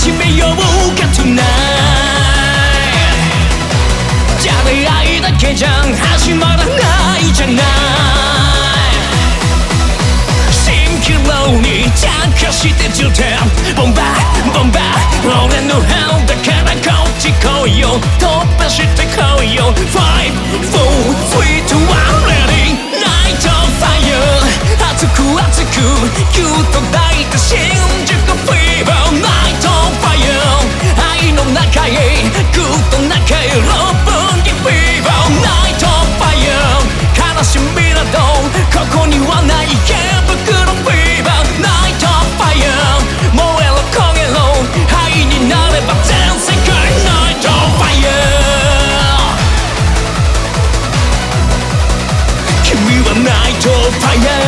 始めようか tonight じゃれ合いだけじゃ始まらないじゃない蜃ローに着火して充填ボンバーボンバー俺の班だからこっち来いよ突破して来いよ5 4 3 2 1 ready Night on fire 熱く熱くギュッとは Night of fire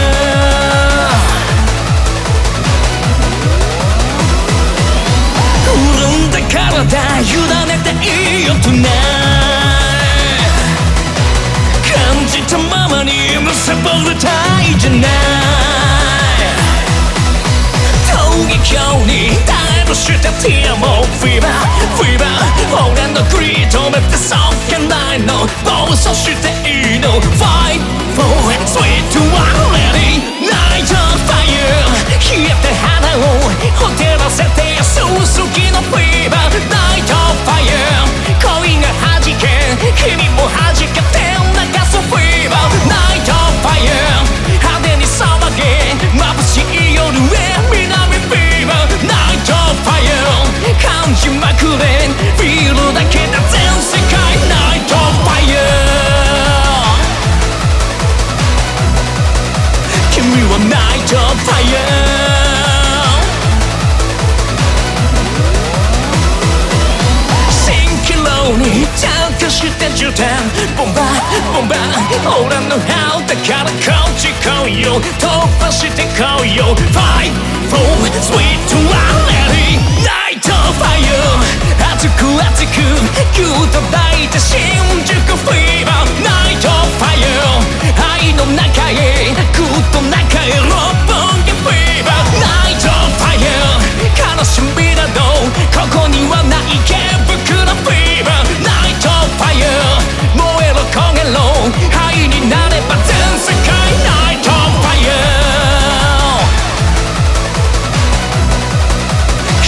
潤んだ体委ねていいよ tonight 感じたままに貪るたいじゃな。い闘技表にダイブしてティアモフィーバーフィーバー。俺のグリー止めてそっけないの。暴走していいの。Fight for 充填ボンバーボンバー。俺のハウだからこっち来いよ突破してこいよ Five, four, three, two, one, ready Night of fire 熱く熱くぎゅっと抱いて新宿フィーバー。Night of fire 愛の中へぐっと中へ六本木フィーバー。Night of fire 悲しみなどここには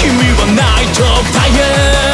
君はナイトタイ